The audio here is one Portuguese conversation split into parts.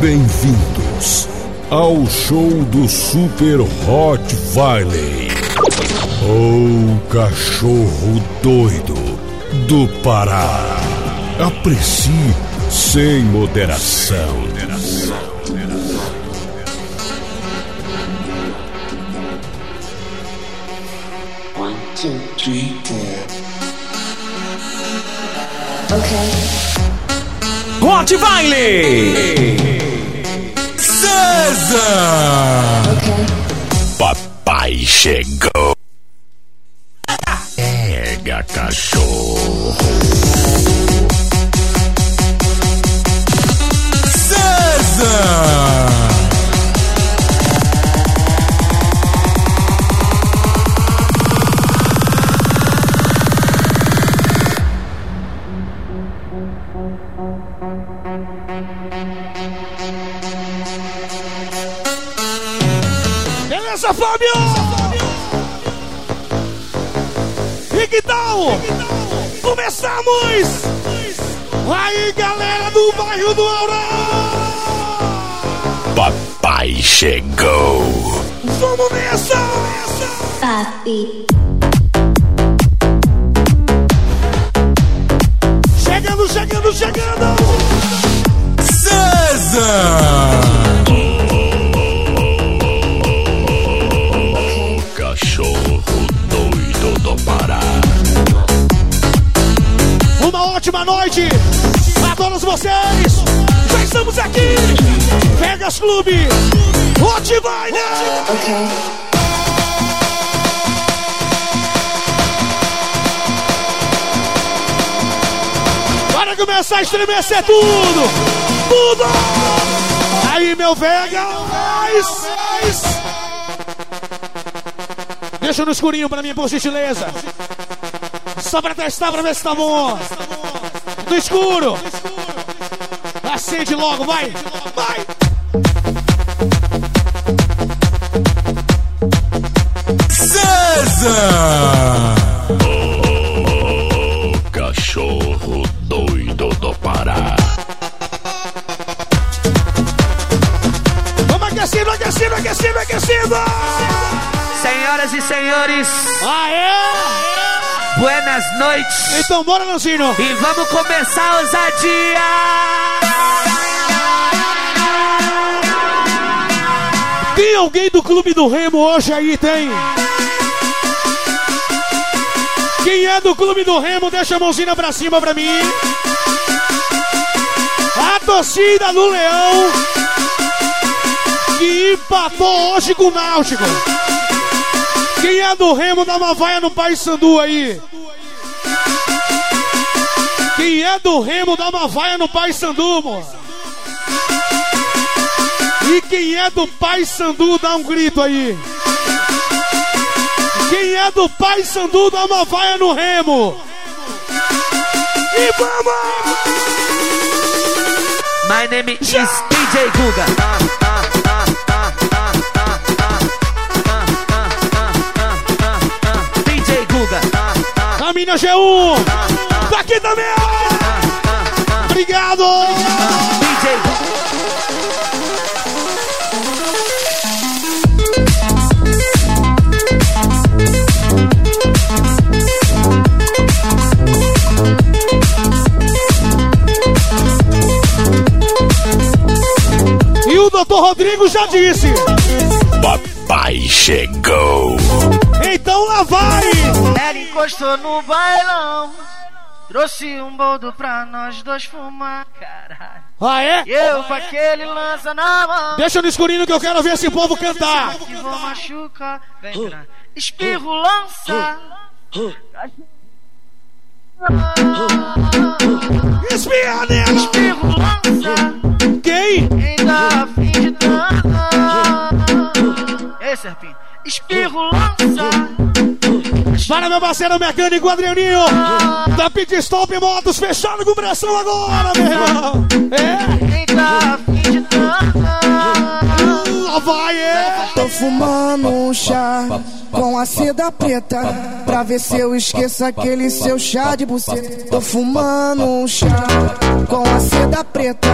Bem-vindos ao show do Super Hot Valley. O cachorro doido do Pará. Aprecie sem moderação. One, two, three, four. Okay. Hot Baile! César! Okay. Papai chegou. Começamos! Aí, galera do bairro do Aurora! Papai chegou. Vamos nessa! Papi. Ótima noite a todos vocês! Já estamos aqui! Vegas Clube! Okay. Para começar a estremecer tudo! Tudo! Aí, meu Vega! Mais, mais. Deixa no escurinho pra mim, por gentileza. Só pra testar, pra ver se tá bom. No escuro. Acende logo, vai! Vai! Noites. Então bora, Lanzino! E vamos começar a ousadia. Tem alguém do Clube do Remo hoje aí, tem? Quem é do Clube do Remo, deixa a mãozinha pra cima pra mim. A torcida do Leão, que empatou hoje com o Náutico. Quem é do Remo, dá uma vaia no Pai Sandu aí. Quem é do Remo, dá uma vaia no Pai Sandu, mano. E quem é do Pai Sandu, dá um grito aí. Quem é do Pai Sandu, dá uma vaia no remo. E vamos! My name is DJ Guga. DJ Guga. Caminha G1! Aqui também! Obrigado! E o doutor Rodrigo já disse. Papai chegou. Então lá vai! Ela encostou no bailão. Trouxe um boldo pra nós dois fumar, caralho. Ah, é? E eu com aquele lança na mão. Deixa no escurinho que eu quero ver esse povo cantar. Que vou machucar. Vem pra espirro lança. Espia nela! Espirro lança. Quem? Ainda a fim de dança. Ei, Serpinho. Espirro lança. Para meu parceiro mecânico Adrianinho! Da Pit Stop Motos fechado com pressão agora, meu irmão! É? A fim de. Lá vai, é! Então fumando um chá com a seda preta Pra ver se eu esqueço aquele seu chá de buceta Tô fumando um chá com a seda preta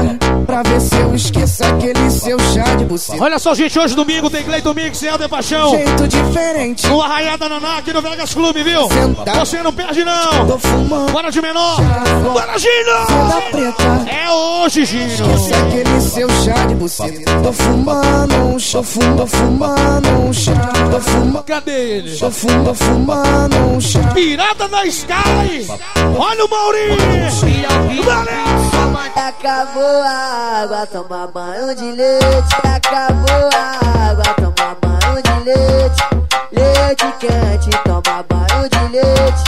Pra ver se eu esqueço aquele seu chá de buceta Olha só, gente, hoje domingo tem Cleiton Mix e Helder Paixão. Jeito diferente No Arraiada Naná aqui no Vegas Clube, viu? Senta. Você não perde, não. Tô fumando Bora de menor. Bora, seda Gino! preta É hoje, Gino. Esquece aquele seu chá de buceta Tô fumando um chá, tô fum- tô fumando um chá Tô fumando, Cadê ele? tô fum- tô fumando um chá Pirata da Sky. Olha o Maurinho. Valeu. Acabou a água, toma banho de leite. Acabou a água, toma banho de leite. Leite quente, toma banho de leite.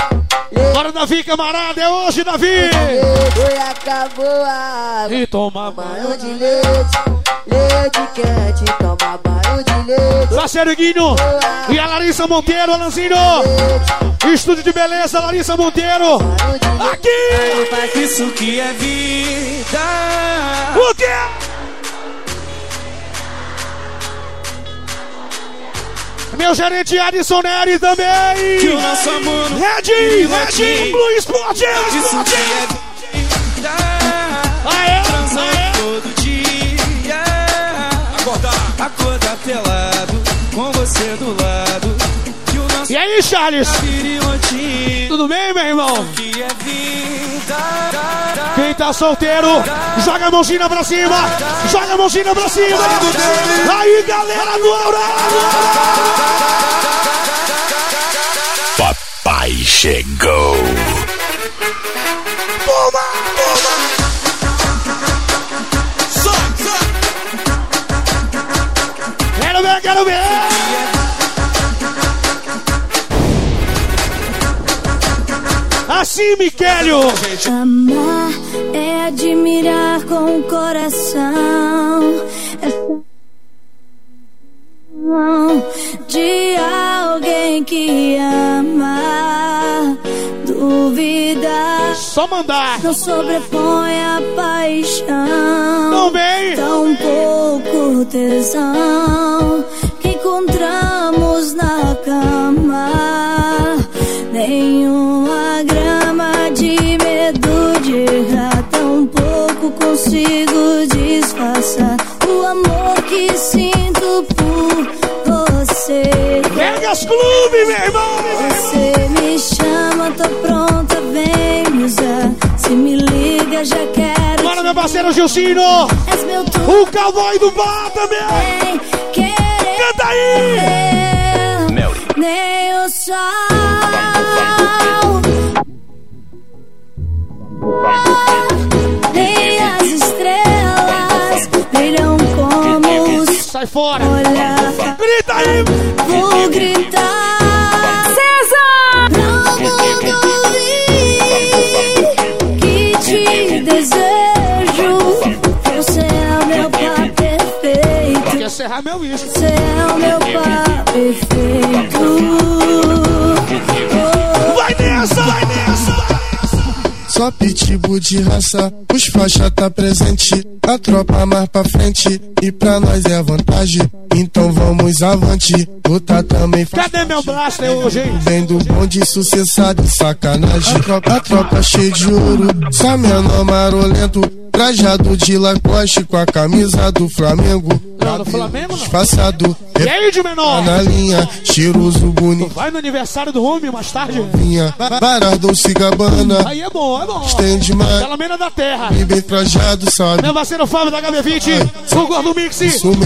Leite, Bora, Davi, camarada. É hoje, Davi. leite. Oi, acabou a água, E toma banho de leite. Leite quente, toma banho de leite. Parceiro Guinho e a Larissa Monteiro, Alanzinho. Estúdio de beleza, Larissa Monteiro. Aqui. Isso que é vida. O quê? Meu gerente Adson Neri também. Que o nosso amor Red, Red, Blue Sport, Isso Sport. que é. Aê, Transando aê. todo dia. Pelado. Com você do lado. E aí, Charles? Tudo bem, meu irmão? É. Quem tá solteiro, joga a mãozinha pra cima. Joga a mãozinha pra cima. Aí, galera do Aurélio. Papai chegou. Toma, toma. Assim, Miquélio. Amar é admirar com o coração. É de alguém que ama. Duvidar Só mandar. não sobrepõe a paixão. Não vem. Tão pouco tesão sinto por você. Vegas Clube, meu irmão. Você me chama, tô pronta, vem me usar. Se me liga, já quero. Bora, meu parceiro Gilcino. És meu tudo, O cowboy do bar também. querer. Canta aí. Melly. Nem o sol. Nem as estrelas brilham Sai fora. olhar. Grita aí. Vou gritar. César! Pro mundo vir que te desejo. Você é o meu par perfeito. Quer serrar meu isco. Você é o meu par perfeito. Vai nessa. Só pitbull de raça, os faixa tá presente. A tropa mais pra frente, e pra nós é vantagem. Então vamos avante, luta também faz Cadê meu blaster hoje, hein? Vem do bonde sucessado de sacanagem. A tropa, a tropa cheia de ouro, só menor marolento. Trajado de Lacoste com a camisa do Flamengo. Não, do Flamengo não. Disfarçado, E aí, de menor? na linha, cheiroso, bonito. Vai no aniversário do Rumi mais tarde? Vinha, Barado Cigabana, Aí é bom, é bom. tem demais. Pela mena da terra. E bem trajado, sabe? Meu parceiro Fábio da HB20, o Gordo Mix,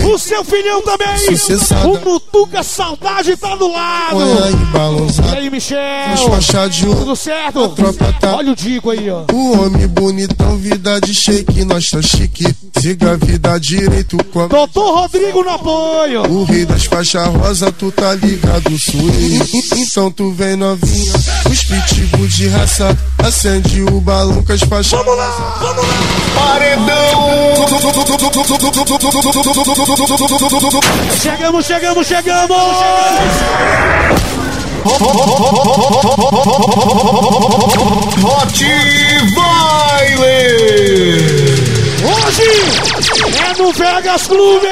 o seu filhão também. Sucessada. O Mutuca Saudade tá do lado. Olha aí, E balançado. aí, Michel? Ouro. Tudo certo? tropa tá- Olha o Dico aí, ó. O homem bonitão, vida de shake, nós tá chique. Siga a vida direito com a... Doutor Rodrigo no apoio. O rei das faixas rosa, tu tá ligado, suei. Então tu vem novinha, os pitbull de raça. Acende o balão com as faixas Vamos lá, vamos lá. Chegamos, chegamos, chegamos. Hot Baile! Hoje é no Vegas Clube!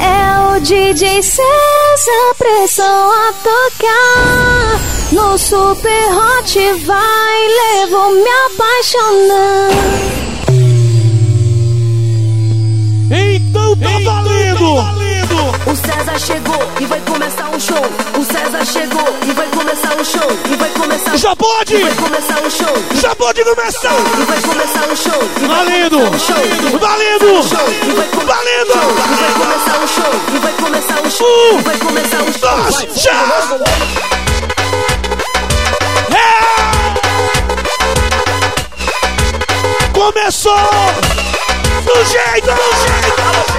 É o DJ César Pressão a tocar. No Super Hot Baile vou me apaixonar. Então tá valendo! O César chegou e vai começar um show. O César chegou e vai começar um show. E vai começar Já pode! E vai começar um show. Já pode começar! E vai começar um show. E vai Valendo! começar show. Valendo! Vai começar Valendo! E vai começar um show. E vai começar um show. E vai começar um show. dois, já! É! Começou! Do jeito, do jeito!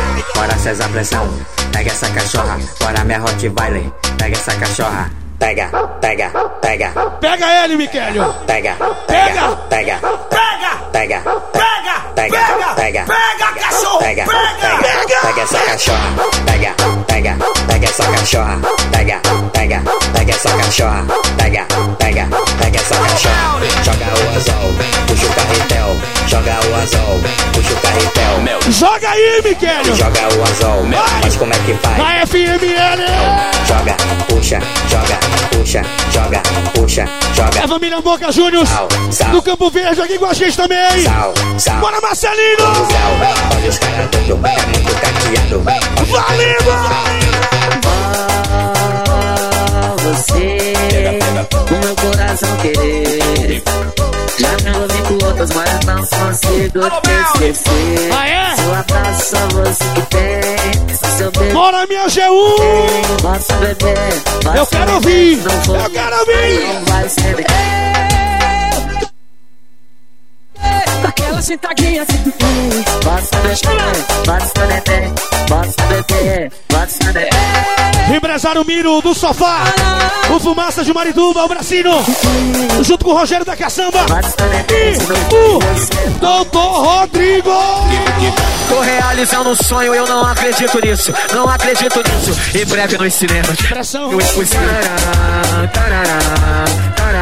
Bora César Pressão, pega essa cachorra, bora minha Rottweiler, pega essa cachorra, pega, pega, pega, Pega ele, Miquelio! pega, Pega! pega, Pega! pega, Pega! pega, pega, Pega, cachorro! pega, Pega! pega, pega essa cachorra, pega, pega, pega essa cachorra, pega, pega, pega essa cachorra, pega, pega, pega essa cachorra, joga o anzol, puxa o carretel, joga o anzol, puxa o carretel, Joga aí, Miquelio! joga o anzol, mas como é que faz? Vai, FML! Joga, puxa, joga, puxa, joga, puxa, É joga. a família Boca sal. do Campo Verde aqui com a gente também! Sal, sal. Bora, Marcelino! Sal, olha os caras doido, é muito caqueado. Valendo! você O meu coração querer outras, mas não consigo te esquecer Ah, é? Seu abraço só você que tem Seu beijo Bora, minha G1! Posso beber posso Eu quero ouvir! Eu quero ouvir! Não vai ser Aquela sentadinha assim. Posso beber, posso beber Posso beber, posso beber Empresário Miro do Sofá, o Fumaça de Marituba, o Bracino, junto com o Rogério da Caçamba e o Doutor Rodrigo. Tô realizando um sonho, eu não acredito nisso, não acredito nisso. Em breve nos cinemas. Pressão. Eu impossível.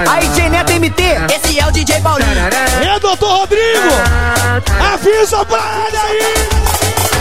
Aí, DJ Neto MT, esse é o DJ Paulinho. É, Doutor Rodrigo, avisa pra ele aí.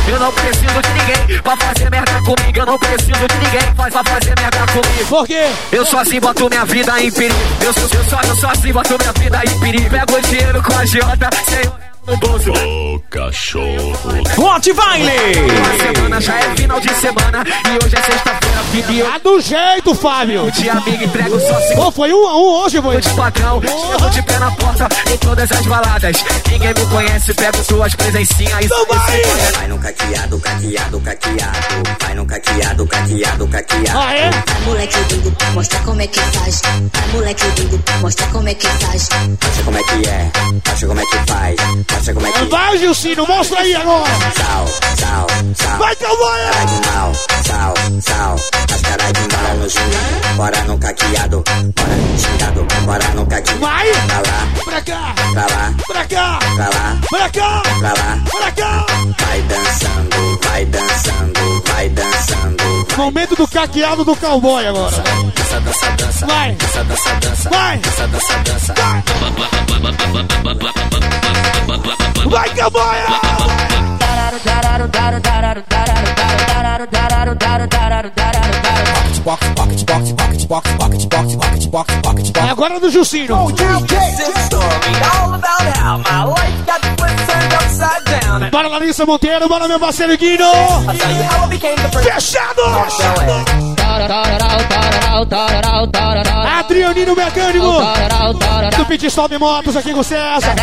Eu não preciso de ninguém pra fazer merda comigo. Eu não preciso de ninguém faz pra fazer merda comigo. Por quê? Eu sozinho boto minha vida em perigo. Eu, sou, eu, só, eu sozinho boto minha vida em perigo. Pego o dinheiro com a Jota, sem Ô cachorro. Rottweiler! Uma semana já é final de semana e hoje é sexta-feira, eu Tá do jeito, Fábio. de amigo entrego só Pô, foi um a um hoje, foi. de patrão. Chego de pé na porta em todas as baladas. Ninguém me conhece, pego suas presencinhas e Então vai! Vai no caqueado, caqueado, caqueado. Vai no caqueado, caqueado, caqueado. Ah, é? Vai, moleque, eu digo, mostra como é que faz. Vai, moleque, eu digo, mostra como é que faz. Mostra como é que é, mostra como é que faz. Mostra como é que Vai, Gilcino, mostra aí agora. Sal, sal, sal. Vai, Calvaia. Carai de mal, sal, sal. As carai de mal no junho. Bora no caqueado, bora no xingado. Bora no caqueado. Vai. Pra lá, Pra cá, pra lá, pra cá, pra lá, pra cá, pra lá. pra cá. Vai dançando, vai dançando, vai dançando. Momento do caqueado do cowboy agora. Dança, dança, dança. Vai. Dança, dança, dança. Vai. Dança, dança, dança. Vai, cowboy. É agora do Jucinho. Bora, Larissa Monteiro, bora, meu parceiro Guino. Fechado. Adrianino Mecânico. Do Pit Stop Motos aqui com o César.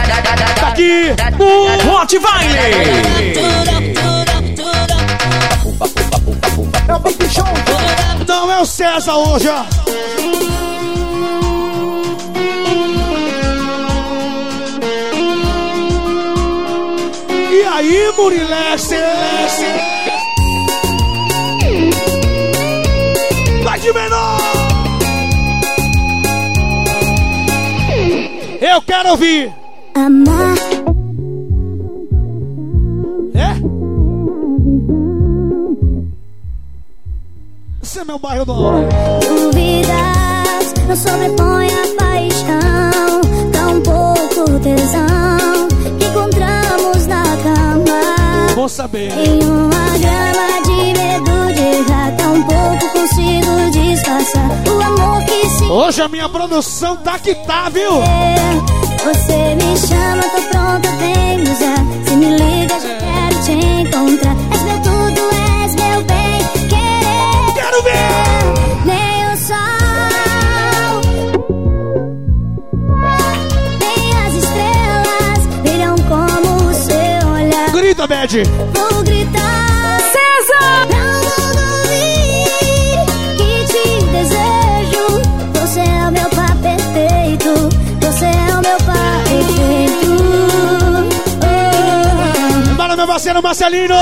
Tá aqui. O Não é o César hoje, ó. E aí, Murilex? Vai de menor! Eu quero ouvir! Amar É? Esse é meu bairro do Dúvidas não sobrepõe a paixão Tão pouco tesão que encontramos na cama Vou saber. Em uma grama de medo Hoje a minha produção tá que tá, viu? Você me chama, tô pronta, vem me usar. Se me liga, já quero te encontrar. És meu tudo, és meu bem querer. Quero ver! Nem o sol, nem as estrelas virão como o seu olhar. Grita, Bad! Parceiro Marcelino!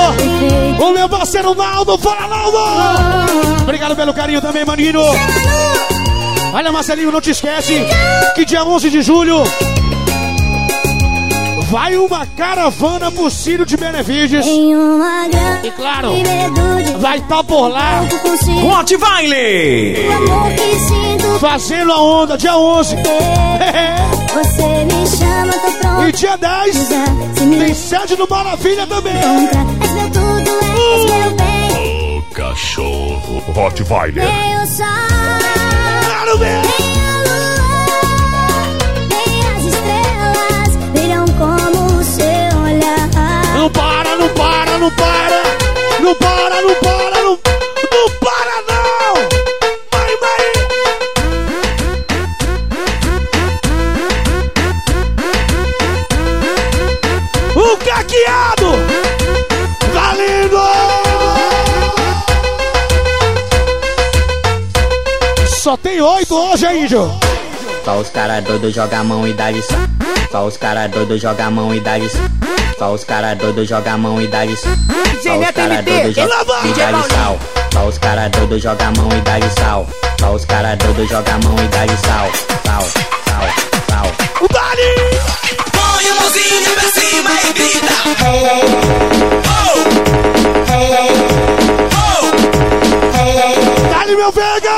O meu parceiro Naldo! Fala, Naldo! Obrigado pelo carinho também, maninho! Olha, Marcelinho, não te esquece que dia 11 de julho vai uma caravana pro Círio de grande E claro, vai estar por lá. Hot Baile! Fazendo a onda, dia 11. Você chama, tô pronta. E dia 10 Se me tem sede no Maravilha também. encontrar, és meu tudo, és meu bem. O cachorro. Hot Baile. Nem o sol, Quero ver! nem a lua, nem as estrelas virão como o seu olhar. Não para, não para, não para! Não para, não para, O caqueado! Valendo! Só tem oito hoje aí, Jô. Só os cara doido joga a mão e dá lição. Só os cara doido joga a mão e dá lição. Só os cara doido joga a mão e dá lição. Só os cara doido joga e dá lição. Só os cara doido joga a mão e dá lição. Só os cara doido joga a mão e dá lição. Sal, sal, sal. O Dali! Mãozinha pra cima e grita! Dali, meu Vega!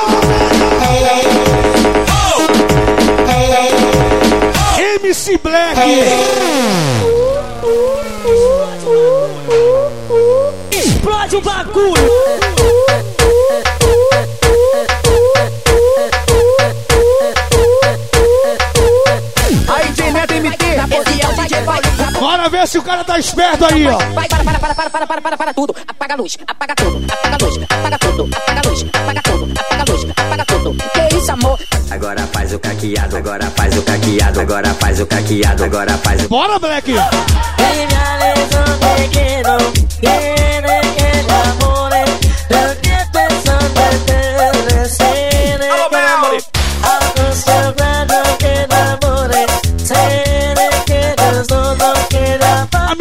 MC Black! Explode o bagulho! Bora ver se o cara tá esperto aí, ó. Vai, para, para, para, para, para, para, para, para tudo. Apaga a luz, apaga tudo, apaga a luz, apaga tudo, apaga a luz, apaga tudo, apaga a luz, apaga tudo. Que isso, amor? Agora faz o caqueado, agora faz o caqueado, agora faz o caqueado, agora faz o Bora, Black! Alô,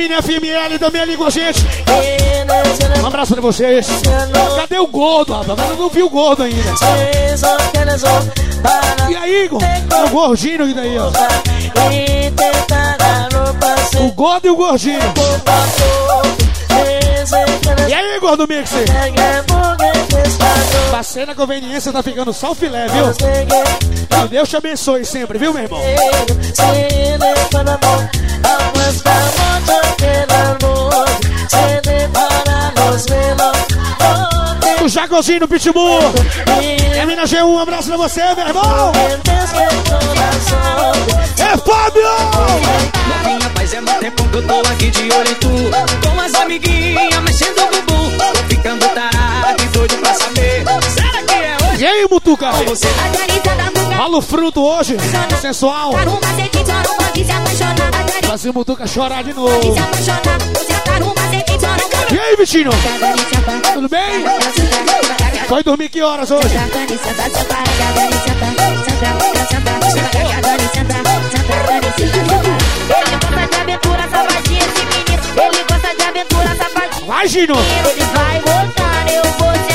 Minha FML também ali com a gente. Um abraço pra vocês. Cadê o gordo, rapaz? Eu não vi o gordo ainda. E aí, Igor? O gordinho e daí, ó. O gordo e o gordinho. E aí, gordo Mixer? Passei na conveniência, tá ficando só o filé, viu? Que Deus te abençoe sempre, viu, meu irmão? O Jacozinho no Pitbull. Termina G1, um abraço pra você, meu irmão. É Fábio! Novinha, faz é muito tempo que eu tô aqui de olho em tu Com as amiguinhas mexendo o bumbum Tô ficando tarado e doido pra saber E aí, Mutuca? Você Rola o fruto hoje, sensual. Fazer o Mutuca chorar de novo. E aí, Vitinho? Tudo bem? Foi dormir que horas hoje? Vai, Gino! Ele vai voltar, eu vou sentando.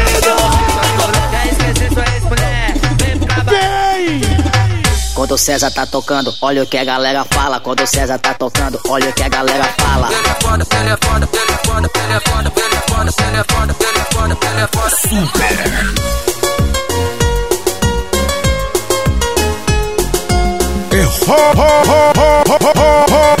Quando o César tá tocando, olha o que a galera fala. Quando o César tá tocando, olha o que a galera fala. É ho, ho, ho, ho, ho, ho, Baile.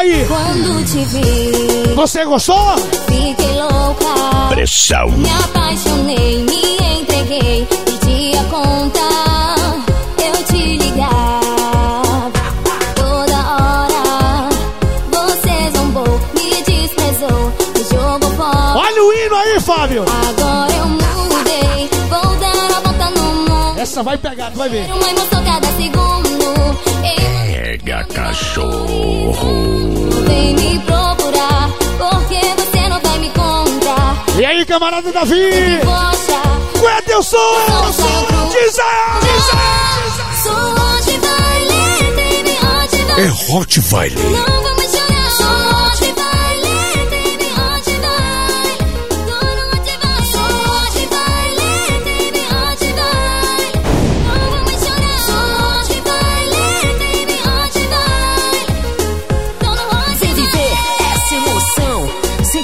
Aí? Quando te vi, Você gostou? fiquei louca. Pressão. Me apaixonei, me entreguei, pedi a conta. Eu te ligava toda hora. Você zombou, me desprezou, me jogou fora. Olha o hino aí, Fábio. Essa vai pegar, tu vai ver. Uma emoção cada segundo. Ei, Pega cachorro. vem me procurar, porque você não vai me encontrar. E aí, camarada Davi? É teu som? Diz aí! Onde vai? É Rottweiler. Não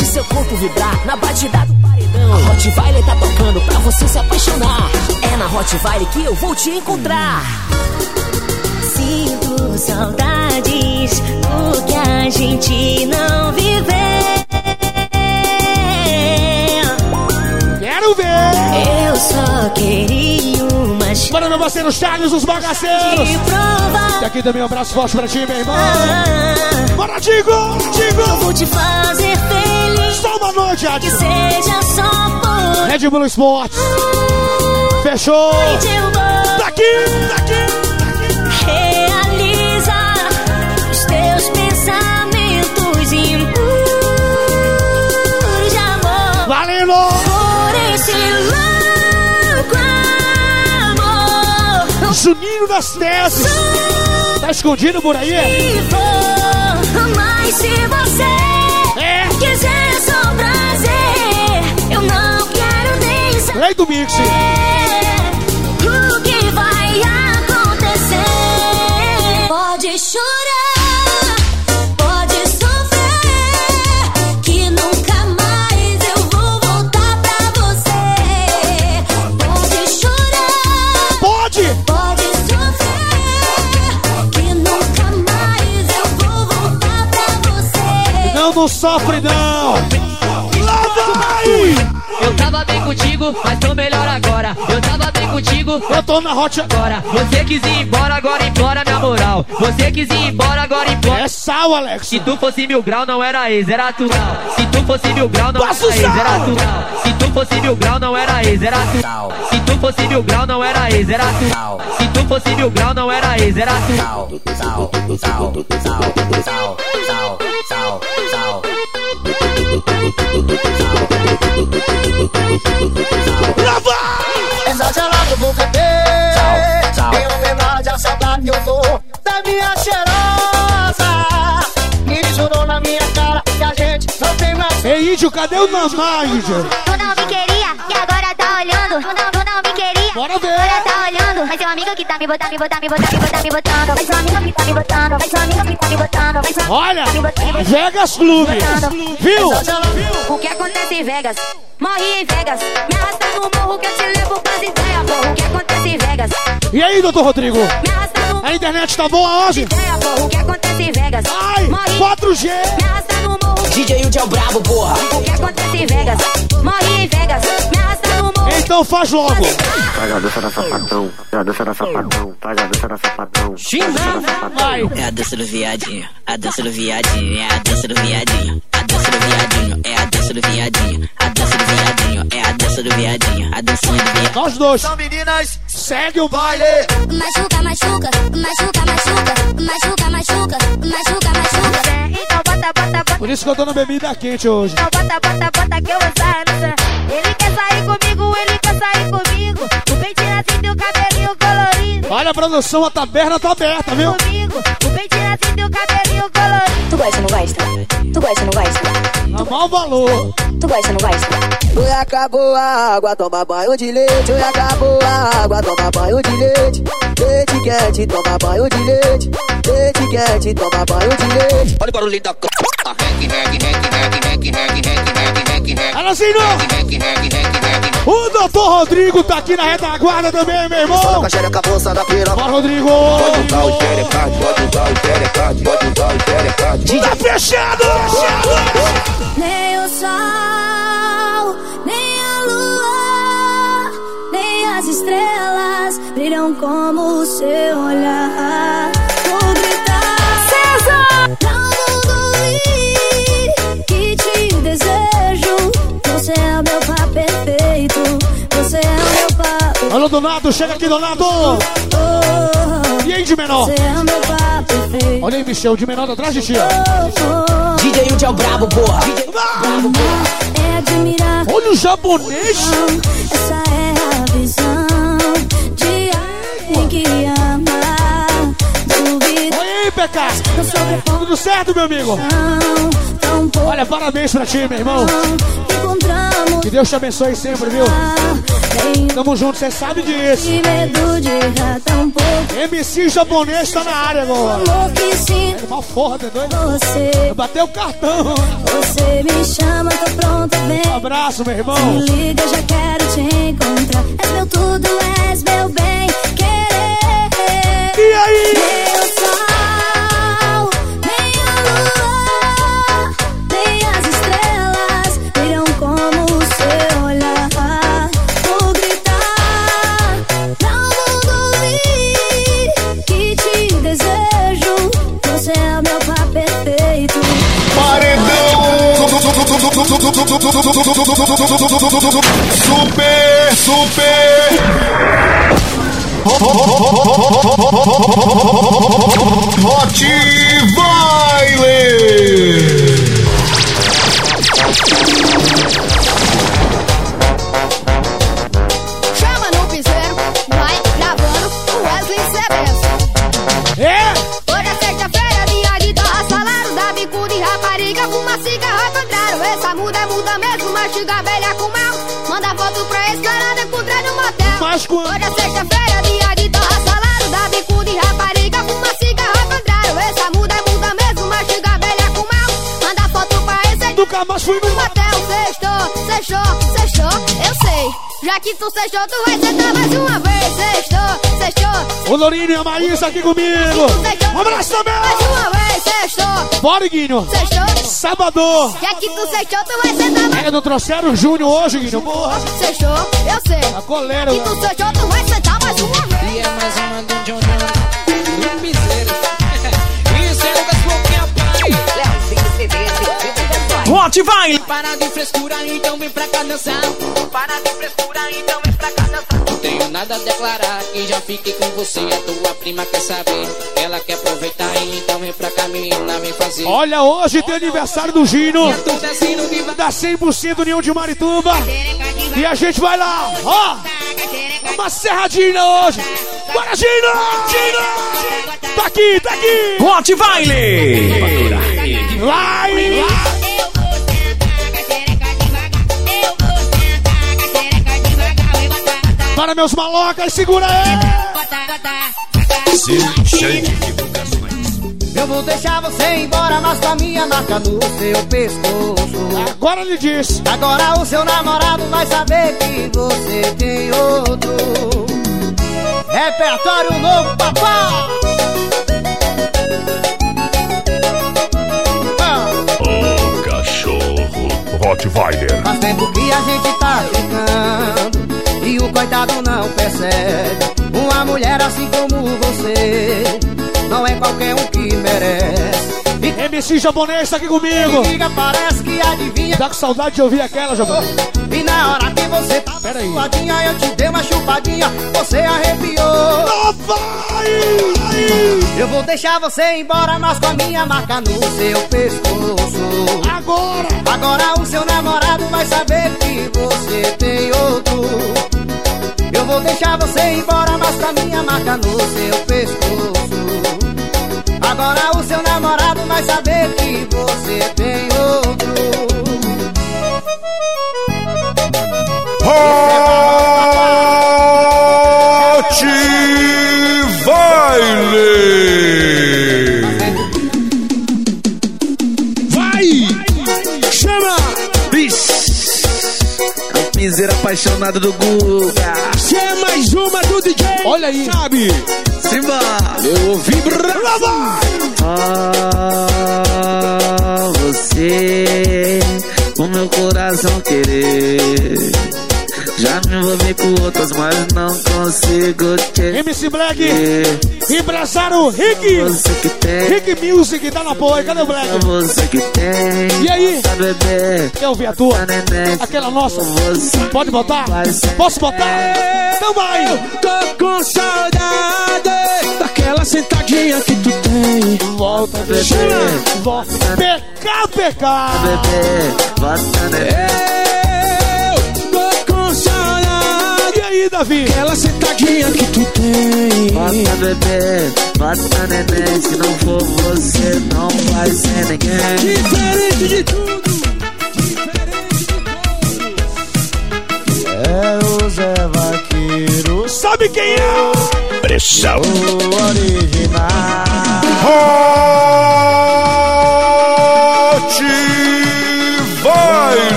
Sente seu corpo vibrar na batida do paredão. A Rottweiler tá tocando pra você se apaixonar. É na Rottweiler que eu vou te encontrar. Sinto saudades do que a gente não viveu. Quero ver! Eu só queria uma chance Bora, meu parceiro Charles, os bagaceiros! E aqui também um abraço forte pra ti, meu irmão! Ah, Bora, Digo! eu Digo! vou te fazer feliz. Só uma noite, Que Adson! seja só por Red Bull! Fechou! noite eu vou Daqui! Daqui! Juninho das Teses! Tá escondido por aí? Mas se você É! quiser só prazer, eu não quero nem saber Lei do Mix! Não, sofre não! Lá vai! Eu tava bem contigo, mas tô melhor agora. Eu tava bem contigo, Eu tô na Hot agora. Você quis ir embora, agora implora minha moral. Você quis ir embora, agora implora. É sal, Alex! Se tu fosse mil grau, não era ex, era atual. Se tu fosse mil grau, não era Passa o ex, era atual. Se tu fosse mil grau, não era ex, era atual. Se tu fosse mil grau, não era ex, era atual. Se tu fosse mil grau, não era ex, era atual. Sal, sal, sal, sal, sal, sal, sal, sal. Vai! Exagerado vou beber Em homenagem à saudade eu dou Da minha cheirosa Que jurou na minha cara Que a gente não tem mais Ei, Índio, cadê o Namá, Índio? Tu não me queria e agora tá olhando. Tu não, tu não me queria. Bora ver. Agora tá Mas seu amigo que tá me botando, me botando, me botando, me botando, me botando. Mas seu amigo que tá me botando. Mas seu amigo que tá me botando. Seu amigo Olha! tá. Vegas Clube! Viu? O que acontece em Vegas? Morri em Vegas. Me arrasta no morro que eu te levo pras ideias, porra. O que acontece em Vegas? E aí, doutor Rodrigo? Me arrasta no A internet tá boa hoje? ideia, porra. O que acontece em Vegas? Ai, Morri. 4G! Me arrasta no morro. DJ Udi é o brabo, porra. O que acontece em Vegas? Morri em Vegas. Me. Então faz logo! Faz a dança da sapatão, faz a dança da sapatão, faz a dança da sapatão. Vai! É a dança do viadinho, a dança do viadinho, é a dança do viadinho, a dança do viadinho, é a dança do viadinho, a dança do viadinho, é a dança do viadinho, a dancinha do viadinho. Nós dois! São meninas Segue o baile! Machuca, machuca, machuca, machuca, machuca, machuca, machuca, machuca. Então Por isso que eu tô na bebida quente hoje. Então bota, bota, bota que eu A produção, a taberna tá aberta, viu? Comigo, o cabelinho gosta, não gosta? Tu gosta, não gosta? Dá mau valor. Tu gosta, não gosta? Oi, acabou a água, toma banho de leite. Oi, acabou a água, toma banho de leite. Leite quente, toma banho de leite. Leite quente, toma banho de leite. Olha o barulho da c... Alazinho! O doutor Rodrigo tá aqui na retaguarda também, meu irmão! Bora, Rodrigo! Pode usar o xerecate, pode usar o xerecate, pode usar o xerecate. Tá fechado! Nem o sol, nem a lua, nem as estrelas brilham como o seu olhar. Alô, Donato, chega aqui, Donato! E aí, de menor? Olha aí, Michel, de menor tá atrás de ti. DJ Udi é o brabo, porra. É admirar. Olha o japonês! Essa é a visão de alguém que ama. Oi aí, PK! Sobreponho Tudo certo, meu amigo? tão pouco. Olha, parabéns pra ti, meu irmão! Que Deus te abençoe sempre, viu? Tamo junto, cê sabe disso! MC japonês tá na área agora! É uma foda, é doido? você. Bateu o cartão! Você me chama, tô pronta. Um abraço, meu irmão! Me liga, já quero te encontrar. És meu tudo, és meu bem querer. E aí? Nem o Super, super. Hot Baile. Quando? Hoje é sexta-feira, dia de torra, salário da bicuda rapariga, fuma cigarro ao contrário. Essa muda é muda mesmo, mastiga velha com mal. Manda foto pra esse Nunca mais fui no motel. Sextou, sextou, sextou, eu sei. Já que tu sextou, tu vai sentar mais uma vez. Sextou, sextou, O Lourinho e a Maísa aqui comigo! Um abraço também! mais uma vez. Sextou, Bora, Guinho! sextou. Sábado! Já que tu sextou, tu vai sentar mais É, não trouxeram o Júnior hoje, Guinho? Porra! Sextou, eu sei. A colera! Que tu sextou, tu vai sentar mais uma vez. Hot vai! Para de frescura, então vem pra cá dançar. Para de frescura, então vem pra cá dançar. Não tenho nada a declarar, que já fiquei com você. A tua prima quer saber, ela quer aproveitar. Então vem pra cá, menina, vem fazer. Olha, hoje tem aniversário do Gino! De Da 100% União de Marituba! E a gente vai lá! Ó! Uma serradinha hoje! Bora, Gino! Gino! Tá aqui, tá aqui! Hot Baile! Vai! Para meus malocas, segura aí! Eu vou deixar você embora, mas com a minha marca no seu pescoço. Agora ele disse. Agora o seu namorado vai saber que você tem outro. Repertório novo, papai! O cachorro. Rottweiler. Faz tempo que a gente tá ficando e o coitado não percebe. Uma mulher assim como você, não é qualquer um que merece. E... MC Japonês tá aqui comigo. Amiga, parece que adivinha. Tá com saudade de ouvir aquela, Japonês. E na hora que você tá Pera aí. Eu te dei uma chupadinha, você arrepiou. Não vai! Eu vou deixar você embora, mas com a minha marca no seu pescoço. Agora! Agora o seu namorado vai saber que mandar você embora, mas a minha marca no seu pescoço. Agora o seu namorado vai saber que você tem outro. Hot Baile! Vai! Chama! A piseira apaixonada do Guga. É mais uma do DJ. Olha aí. Sabe? Simba! Eu ouvi vai! Ah, você, o meu coração querer. Já me envolvi com outras, mas não consigo te. MC Black, empresário Rick. Você que tem. Rick Music, tá na boa. Cadê o Black? É você que tem. E aí? Bebê. Quer ouvir a tua? Aquela nossa. Pode botar? Posso botar? Então vai! Tô com saudade daquela sentadinha que tu tem. Volta, bebê. Volta. PK, PK. Bebê, volta, bebê. Davi? Aquela sentadinha que tu tem. Bota bebê, bota neném. Se não for você, não vai ser ninguém. Diferente de tudo. É o Zé Vaqueiro. Sabe quem é? Pressão. O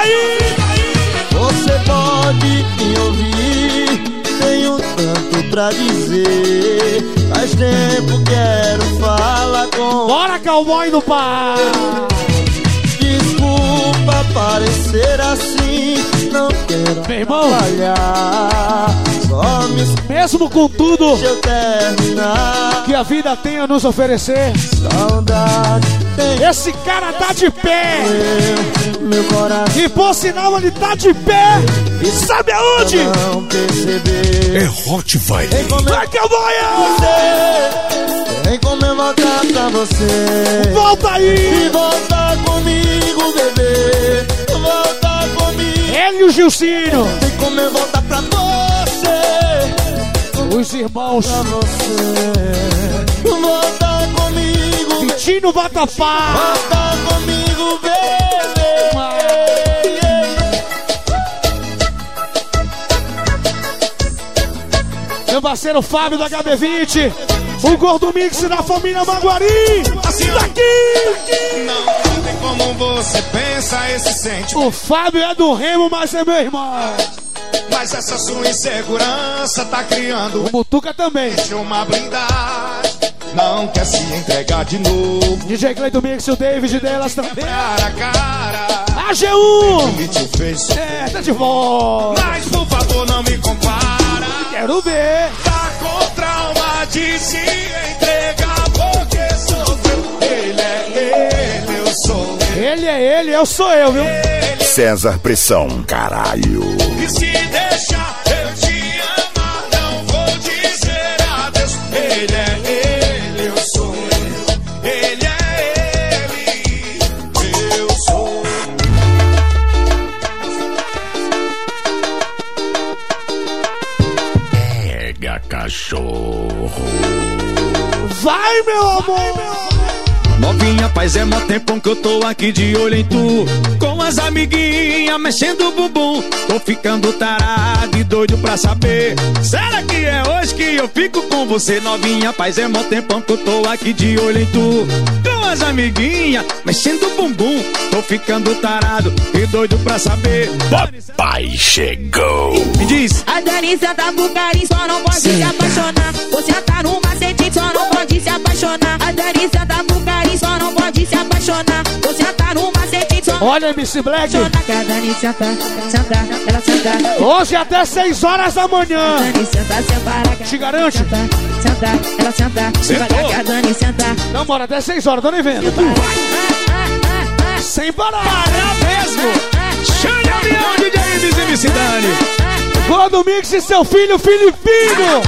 daí? Você pode me ouvir, tenho tanto pra dizer. Faz tempo quero falar com Bora, cowboy do par! Desculpa parecer assim, não quero Meu irmão. trabalhar. Só me Mesmo com tudo que a vida tem a nos oferecer, Saudade esse cara tá de pé. eu, meu coração E por sinal ele tá de pé. E sabe aonde? É Hot Vai, cowboy! você, tem como eu voltar pra você. Volta aí! E voltar comigo, bebê. Voltar comigo. Ele e o Gilcinho, Tem como eu voltar pra você. os irmãos Pra você. Bebê. Tino Vatapá. Voltar comigo, bebê. Meu parceiro Fábio da HB20. O Gordo Mix da família Maguari. Daqui! Não tem como você pensa esse sentimento. O Fábio é do Remo, mas é meu irmão. Mas essa sua insegurança tá criando O Mutuca também. uma blindagem. Não quer se entregar de novo. DJ Cleiton Mix e o David delas também. Cara a cara. AG1! Me te fez. É, tá de volta. Mas por favor, não me compara. Quero ver. Tá com trauma de se entregar porque sofreu. Ele é ele, eu sou Ele é ele, eu sou eu, viu? César Pressão, caralho. E se deixar Vai, meu amor! Novinha, paz, é mó tempão que eu tô aqui de olho em tu Com as amiguinhas mexendo o bumbum Tô ficando tarado e doido pra saber Será que é hoje que eu fico com você Novinha, paz, é mó tempão que eu tô aqui de olho em tu Com as amiguinhas mexendo o bumbum Tô ficando tarado e doido pra saber Papai chegou. Me diz A Danisa tá com carinho, só não pode se apaixonar. Você tá no macete, só não pode se apaixonar. A Danisa tá com carinho, só não pode se apaixonar. Você tá só não Olha, MC Black. a Dani ela senta. Hoje até 6 horas da manhã. Dani Te garante. Dani senta. Não, bora até 6 horas, tô nem vendo. Sem parar. Parar mesmo Chame a avião, DJ Invisible Cidade Gordo Mix e seu filho Filipinho.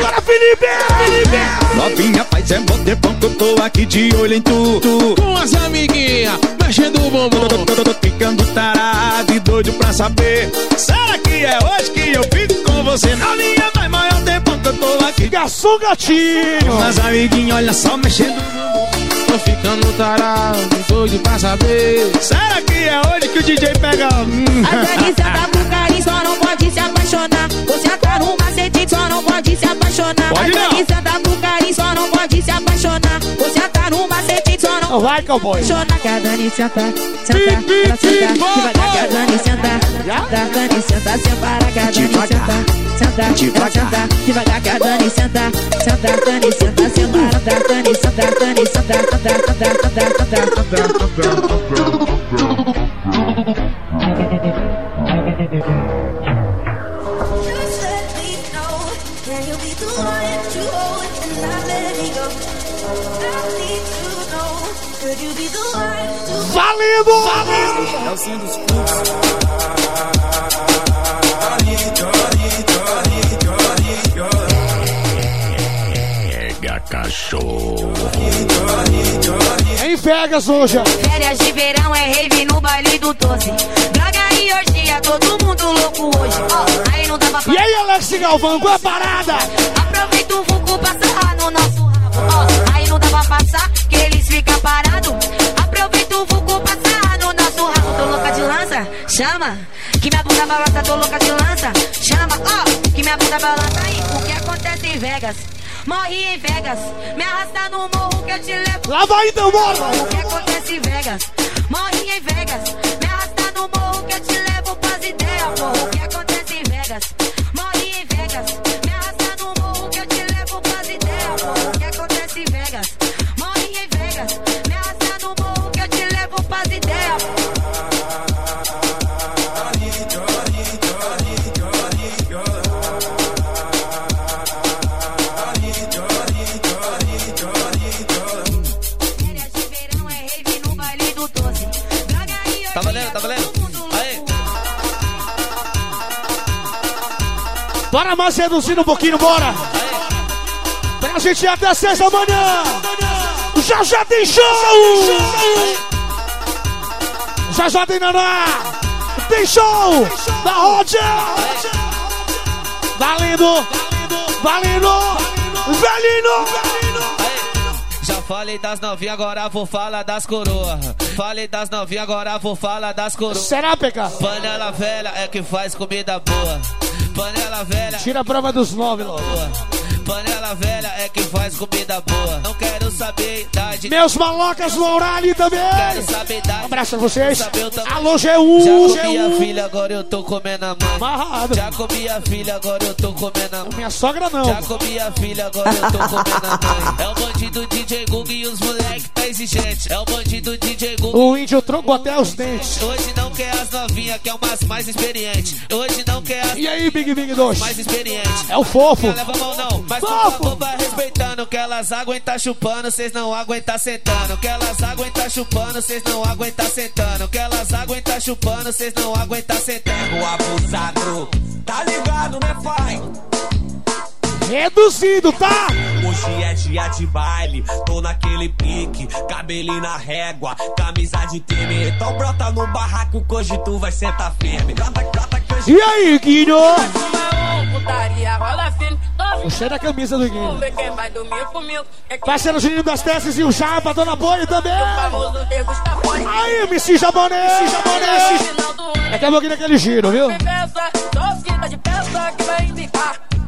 Bora, Felipe! Felipe! Novinha, paz, é bom tempão que eu tô aqui de olho em tu, tu. Com as amiguinhas, mexendo o bumbum. Tô, tô ficando tarado e doido pra saber. Será que é hoje que eu fico com você? Novinha, faz maior tempo que eu tô aqui. Garçom gatinho. Mas amiguinho, olha só mexendo o. Tô ficando tarado e doido pra saber. Será que é hoje que o DJ pega? Hum. A senta pro carinho, só não pode se apaixonar. Você tá no macete, só não pode se apaixonar. Pode a senta pro carinho, só não pode se apaixonar. Você tá no macete, não Vai, cowboy. apaixonar. Que a Dani senta, senta, ela senta. Devagar que a Dani senta. Da Dani senta, sem parar que a Dani senta. Senta, ela senta. Devagar que a Dani senta. Senta, Dani senta, sem parar. Da Dani senta, Dani senta, senta, senta, senta, senta, senta. Just let me know. Can you be the one to hold and not let me go? Valendo! Valendo! É o sim dos Pega cachorro. Em Vegas hoje. Férias de verão é rave no baile do doce. Droga e orgia, todo mundo louco hoje. Ó, aí não dava pra... E aí, Alex Galvão, qual é a parada? Aproveita o vulco pra sarrar no nosso rabo. Aí não dá pra passar, que eles ficam parados. Aproveita o vulco pra sarrar no nosso rabo. Tô louca de lança, chama. Que minha bunda balança, tô louca de lança. Chama, ó, que minha bunda balança. Aí, o que acontece em Vegas? Morri em Vegas, me arrasta no morro que eu te levo. Lá vai então, bora! O que acontece em Vegas? Morri em Vegas, me arrasta no morro que eu te levo pras ideias, porra. O que acontece mais reduzindo um pouquinho, bora! Pra gente ir até seis da manhã! Já já tem show! Já já tem Naná! Tem show da Roger! Valendo! Valendo! Velhinho! Já falei das novinhas, agora vou falar das coroa. Falei das novinhas, agora vou falar das coroa. Será, PK? Panela velha é que faz comida boa. Panela velha. Tira a prova dos nove, logo. Panela velha é que faz comida boa. Não quero saber a idade. Meus malocas no Aurali também! Quero saber a idade. Um abraço a vocês! Alô, Já G1! comi a G1! filha, agora eu tô comendo a mãe. Amarrado. Já comi a filha, agora eu tô comendo a mãe. Minha sogra não. Já comi a filha, agora eu tô comendo a mãe. É o bandido DJ Google e os moleque tá exigente. É o bandido DJ Google. O índio trocou até os dentes. Hoje não quer as novinhas, quer umas mais experientes. Hoje não quer as E aí, Big Big 2? mais experientes. É o fofo. Não leva a mão não, mas por Fofo. favor vai respeitando Que elas aguentam chupando, cês não aguentam sentando Que elas aguentam chupando, cês não aguentam sentando Que elas aguentam chupando, cês não aguentam sentando O abusado, tá ligado, né, pai? Reduzido, tá? Hoje é dia de baile, tô naquele pique, cabelinho na régua, camisa de time. Então brota no barraco hoje tu vai sentar firme. Brota, brota que hoje. E aí, Guinho? Firme. Gostei da camisa do Guinho. É Parceiro Juninho das Testes e o Japa, Dona Boi também. Aí, MC Japonês, Japonês. Do ano. Daqui a pouquinho naquele giro, viu?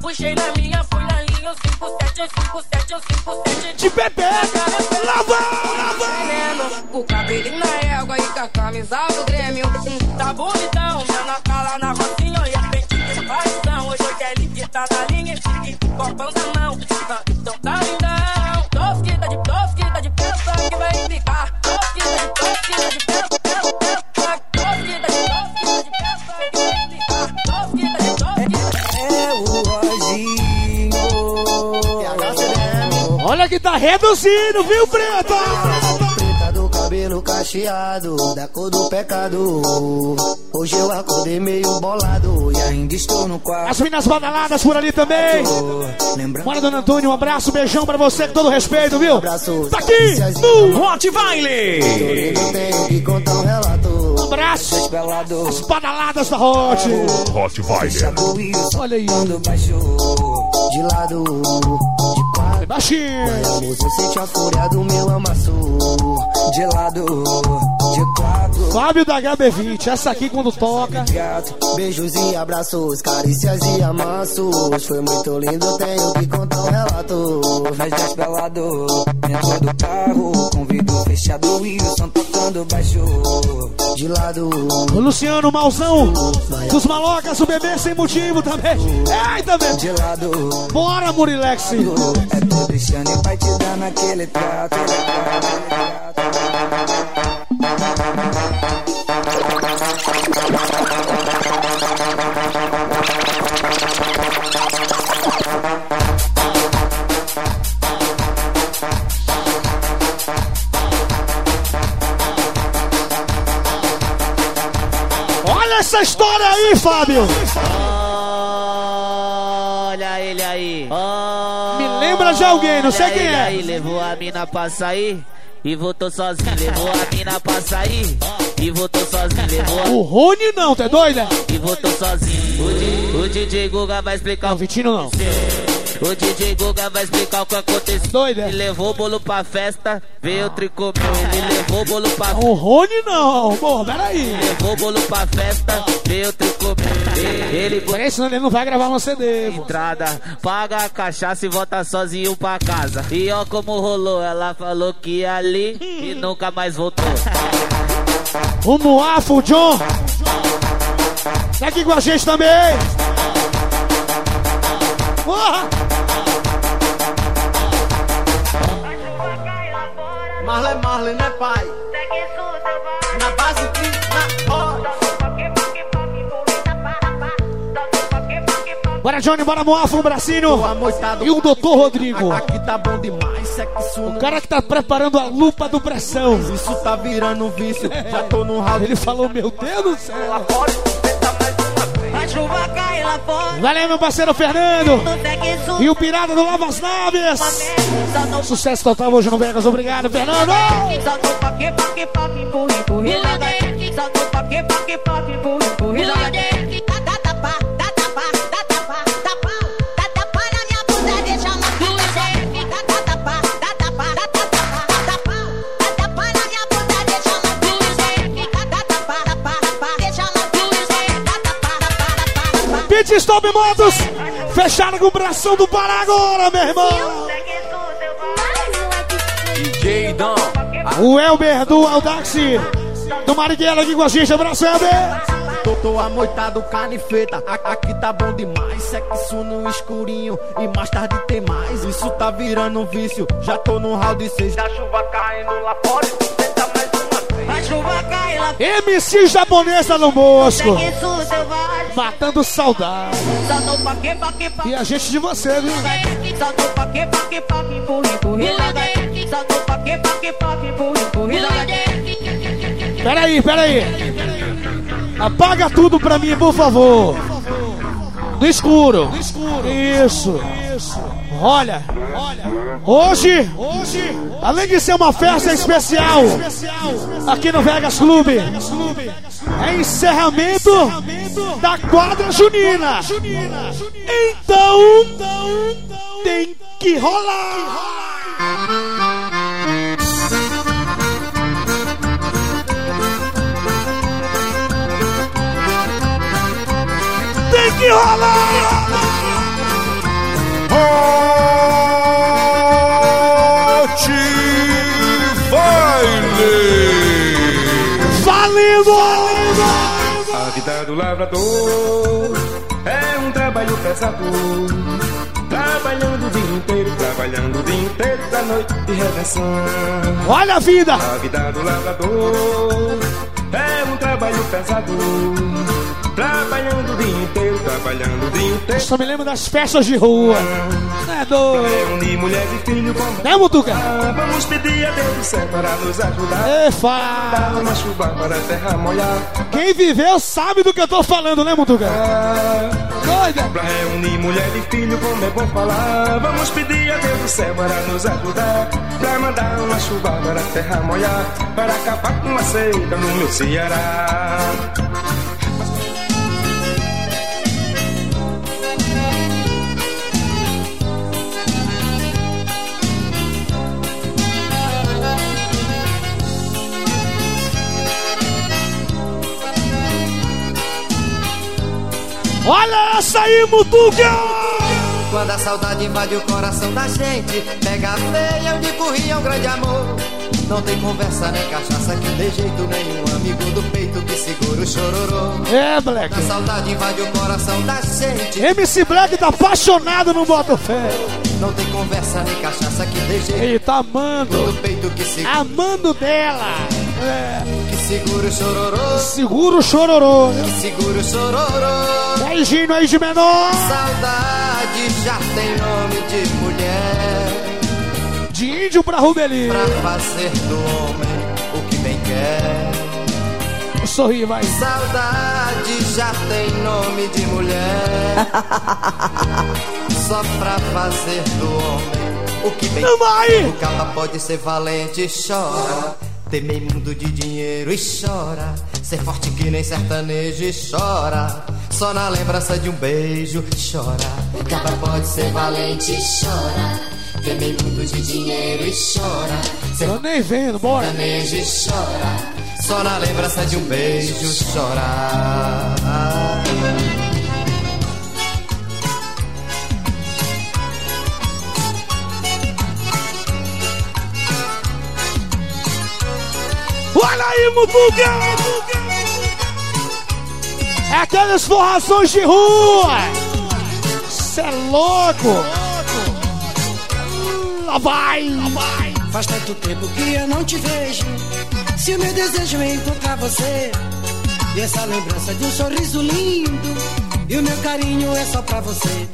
De. Puxei na minha, fui na linha, o 57, o 57, o 57. De pepeca, lava, lava. O cabelinho na égua e com a camisa do Grêmio. Hum, Tá bonitão, já na cala na rocinha. E a frente que paixão. Hoje eu quero que tá na linha, chique, copão na mão. Ah, Então tá lindão. Tosquita de tosquita de peça que vai indicar. Tosquita de tosquita de peça, Olha que tá reduzindo, viu, Preta? Preta do cabelo cacheado, da cor do pecado. Hoje eu acordei meio bolado e ainda estou no quarto. As minas badaladas por ali também. Bora, dona Antônio, um abraço, beijão pra você com todo respeito, viu? Tá aqui no Hot Baile. Tenho que contar um relato. Um abraço. As badaladas da Hot. Hot Vibe. Olha aí. De lado, Baixinho. Você sente a fúria do meu amasso. De lado, de quatro. Fábio da HB20, essa aqui quando toca. Beijos e abraços, carícias e amassos. Foi muito lindo, tenho que contar um relato. Nós dois pelado dentro do carro, com vidro fechado e o som tocando baixo. De lado, O Luciano Malzão dos malocas, o bebê sem motivo também. Ai, também. de lado. Bora, Murilex. É tô deixando e vai te dar naquele trato. Essa história aí, Fábio. Olha ele aí. Me lembra de alguém, não sei Olha quem é. Aí, levou a mina pra sair e voltou sozinho. Levou a mina pra sair e voltou sozinho. Levou a... O Rony não, tá doido, né? e voltou sozinho. O, DJ Guga vai explicar Não, Vitinho não. O DJ Guga vai explicar o que aconteceu. Doido, é? Ele levou o bolo pra festa, veio o tricô meu. Ele levou o bolo pra O Rony não. Pô, peraí. Levou o bolo pra festa, veio o tricô. Ele Peraí, senão ele não vai gravar um CD. entrada, paga a cachaça e volta sozinho pra casa. E ó como rolou, ela falou que ia ali e nunca mais voltou. O o John. Tá aqui com a gente também. Porra! Marley, Marley, né, pai? Na base que na hora. Bora, Johnny, bora, Muafo, um bracinho. E o Doutor Rodrigo. Aqui tá bom demais, sexo O cara que tá preparando a lupa do pressão. Isso tá virando vício. Já tô no round. Ele falou, meu Deus do céu. Chuva cai lá fora. Valeu, meu parceiro Fernando. E o Pirata do Lava as Naves. Sucesso total hoje no Vegas. Obrigado, Fernando. Só Pit Stop Motos. Fecharam com o bração do Pará agora, meu irmão. DJ Dom. O Elber do Audax. Do Marighella aqui com a gente. Abraço, Elber. Tô, tô amoitado, canifeta. A- Aqui tá bom demais. Sexo no escurinho. E mais tarde tem mais. Isso tá virando um vício. Já tô no round 6. Da chuva caindo lá fora. Tenta mais uma vez. A chuva cai lá MC japonesa no Mosco. Sexo selvagem. Matando saudade. E a gente de você, viu? Peraí, peraí. Apaga tudo pra mim, por favor. No escuro. Isso. Olha, hoje, além de ser uma festa especial aqui no Vegas Clube, é encerramento da quadra junina. Então, tem que rolar. Tem que rolar! Baile. Valendo! A vida do lavrador é um trabalho pesado. Trabalhando o dia inteiro, trabalhando o dia inteiro da noite de redenção. Olha a vida! A vida do lavrador é um trabalho pesado. Trabalhando o dia inteiro, trabalhando o dia inteiro. Só me lembro das festas de rua. Não é doido? Reunir mulher e filho com Né, Mutuca? Vamos pedir a Deus do céu para nos ajudar. É fácil. Dar uma chuva para a terra molhar. Quem viveu sabe do que eu tô falando, né, Mutuca? Doida. Pra reunir mulher e filho, como é bom falar. Vamos pedir a Deus do céu para nos ajudar. Pra mandar uma chuva para a terra molhar. Para acabar com a seca no meu Ceará. Olha essa aí, Mutuca! Quando a saudade invade o coração da gente Pega feia, digo rio é um grande amor Não tem conversa nem cachaça que dê jeito nenhum Amigo do peito que segura o chororô É, Black. Quando a saudade invade o coração da gente MC Black tá apaixonado no Botafé. Não tem conversa nem cachaça que dê jeito Ele tá amando. Do peito que segura Amando dela. É. Que segura o chororô Segura o chororô. né? Que segura o chororô Beijinho aí de menor. Saudade já tem nome de mulher De índio pra Rubeli. Pra fazer do homem o que bem quer Sorri, vai. Saudade já tem nome de mulher Só pra fazer do homem o que bem Tamo aí. O caba pode ser valente e chora Temer mundo de dinheiro e chora. Ser forte que nem sertanejo e chora. Só na lembrança de um beijo chora. O pode ser valente e chora. Temer mundo de dinheiro e chora. Ser Tô nem vendo, bora. sertanejo e chora. Só na lembrança de um beijo chora Olha aí, Mutuca! É aquelas forrações de rua! Cê é louco! Lá vai! Faz tanto tempo que eu não te vejo. Se o meu desejo é encontrar você, e essa lembrança de um sorriso lindo, e o meu carinho é só pra você.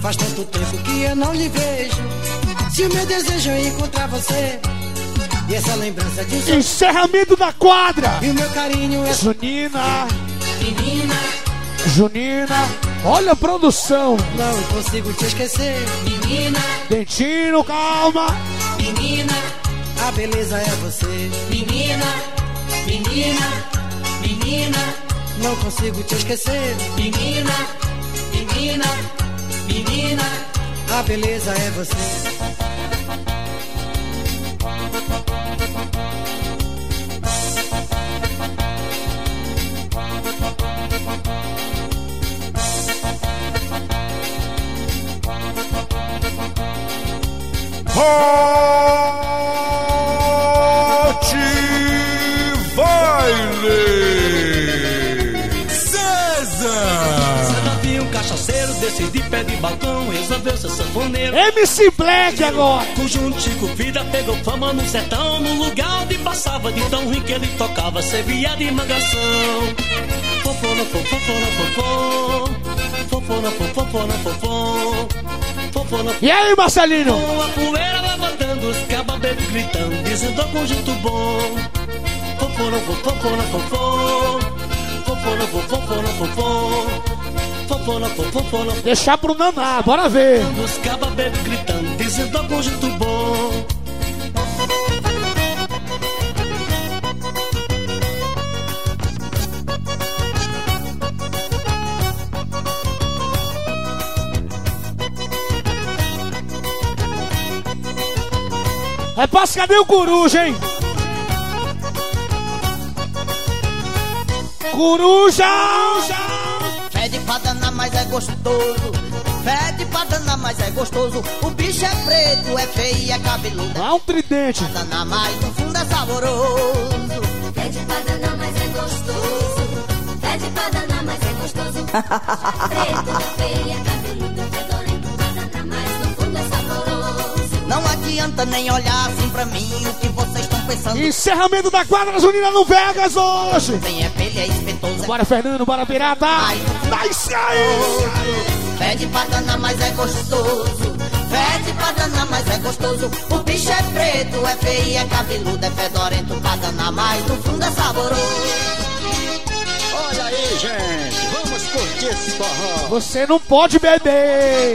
Faz tanto tempo que eu não lhe vejo. Se o meu desejo é encontrar você, e essa lembrança de um. Encerramento da quadra! E o meu carinho é Junina, Menina, Junina, olha a produção! não consigo te esquecer. Menina, Dentino, calma! menina, a beleza é você. Menina, menina, menina, não consigo te esquecer. Menina, menina, menina, a beleza é você. Hot ser sanfoneiro. MC Black agora! Cujo Chico Vida pegou fama no sertão, no lugar onde passava de tão ruim que ele tocava, servia de mangação. Fofona, fofona. Fofona, fofona, fofô. Fofona, E aí, Marcelinho? com a poeira levantando, os cababeiros gritando, dizendo conjunto bom. Fofona, fofona. Fofona, fofona. Fofona, fofona, Deixar pro Naná, bora ver! os cababeiros gritando, dizendo ao conjunto bom. É passa, cadê o coruja, hein? Coruja! Pede pra danar, mas é gostoso. Pede pra danar, mas é gostoso. O bicho é preto, é feio e é cabeludo. Dá um tridente. Danar, mas no fundo é saboroso. Pede pra danar, mas é gostoso. Pede pra danar, mas é gostoso. Preto, feia, cabeludo, fedorento, pra danar, mas no fundo é saboroso. Não adianta nem olhar assim pra mim. O que vocês estão pensando? Encerramento da quadra junina no Vegas hoje! Vem é é espetoso. Bora, Fernando, bora, pirata! Nice aí! Fede pra danar, mas é gostoso. Fede pra danar, mas é gostoso. O bicho é preto, é feio, é cabeludo, é fedorento pra danar, mas no fundo é saboroso. Olha aí, gente, vamos curtir esse forró. Você não pode beber!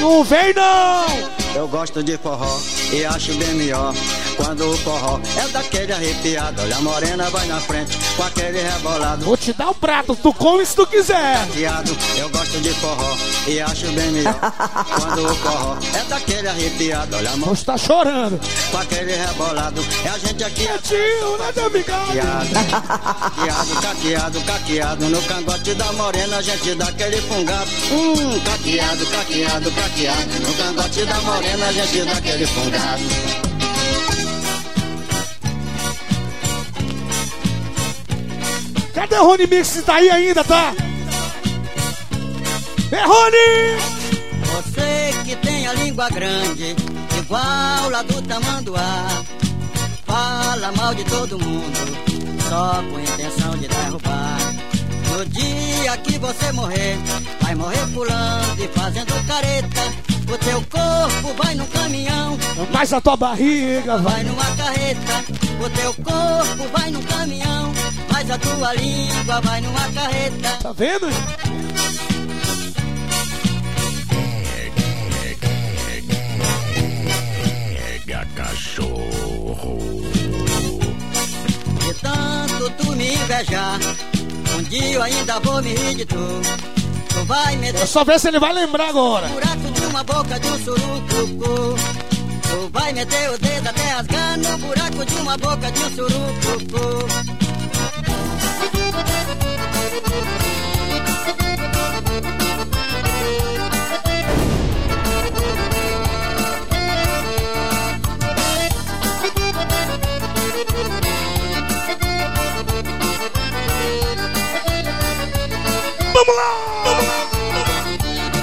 Não vem, não! Eu gosto de forró e acho bem melhor. Quando o forró é daquele arrepiado, olha a morena vai na frente com aquele rebolado. Vou te dar o prato, tu come se tu quiser. Arrepiado, eu gosto de forró e acho bem melhor. Quando o forró é daquele arrepiado, olha a morena. Você tá chorando. Com aquele rebolado, é a gente aqui. É tio, né, amigado? Caqueado, caqueado, caqueado. No cangote da morena a gente dá aquele fungado. Hum, caqueado, caqueado, caqueado. No cangote da morena a gente dá aquele fungado. Cadê o Rony Mix? Tá aí ainda, tá? É Rony! Você que tem a língua grande, igual lá do tamanduá, fala mal de todo mundo, só com intenção de derrubar. No dia que você morrer, vai morrer pulando e fazendo careta. O teu corpo vai no caminhão, Mas a tua barriga vai. vai numa carreta. O teu corpo vai no caminhão, mas a tua língua vai numa carreta. Tá vendo? Pega cachorro. De tanto tu me invejar, um dia eu ainda vou me rir de tu. Tu vai me Eu só ver se ele vai lembrar agora. buraco de uma boca de um surucucu. Tu vai meter o dedo até rasgar no buraco de uma boca de um surucucu. Vamos lá!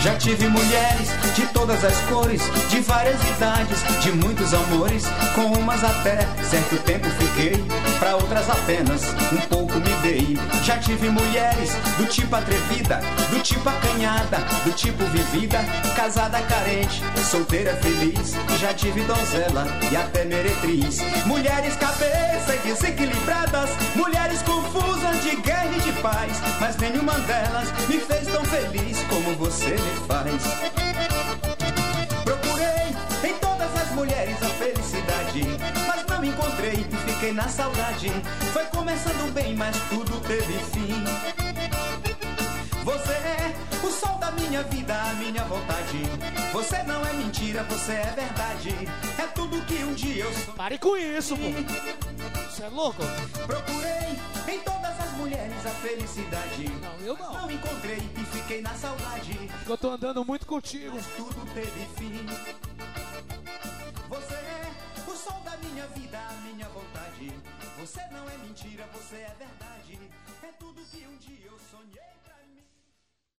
Já tive mulheres de todas as cores, de várias idades, de muitos amores. Com umas até certo tempo fiquei, pra outras apenas um pouco me dei. Já tive mulheres do tipo atrevida, do tipo acanhada, do tipo vivida, casada carente, solteira feliz. Já tive donzela e até meretriz. Mulheres cabeça desequilibradas, mulheres confusas de guerra e de paz. Mas nenhuma delas me fez tão feliz como você me faz. Mulheres a felicidade, mas não encontrei e fiquei na saudade. Foi começando bem, mas tudo teve fim. Você é o sol da minha vida, a minha vontade. Você não é mentira, você é verdade. É tudo que um dia eu sou. Pare com isso, pô. Você é louco? Procurei em todas as mulheres a felicidade. Não, eu não. Não encontrei e fiquei na saudade. Eu tô andando muito contigo. Tudo teve fim. Você é o sol da minha vida, a minha vontade. Você não é mentira, você é verdade. É tudo que um dia eu sonhei.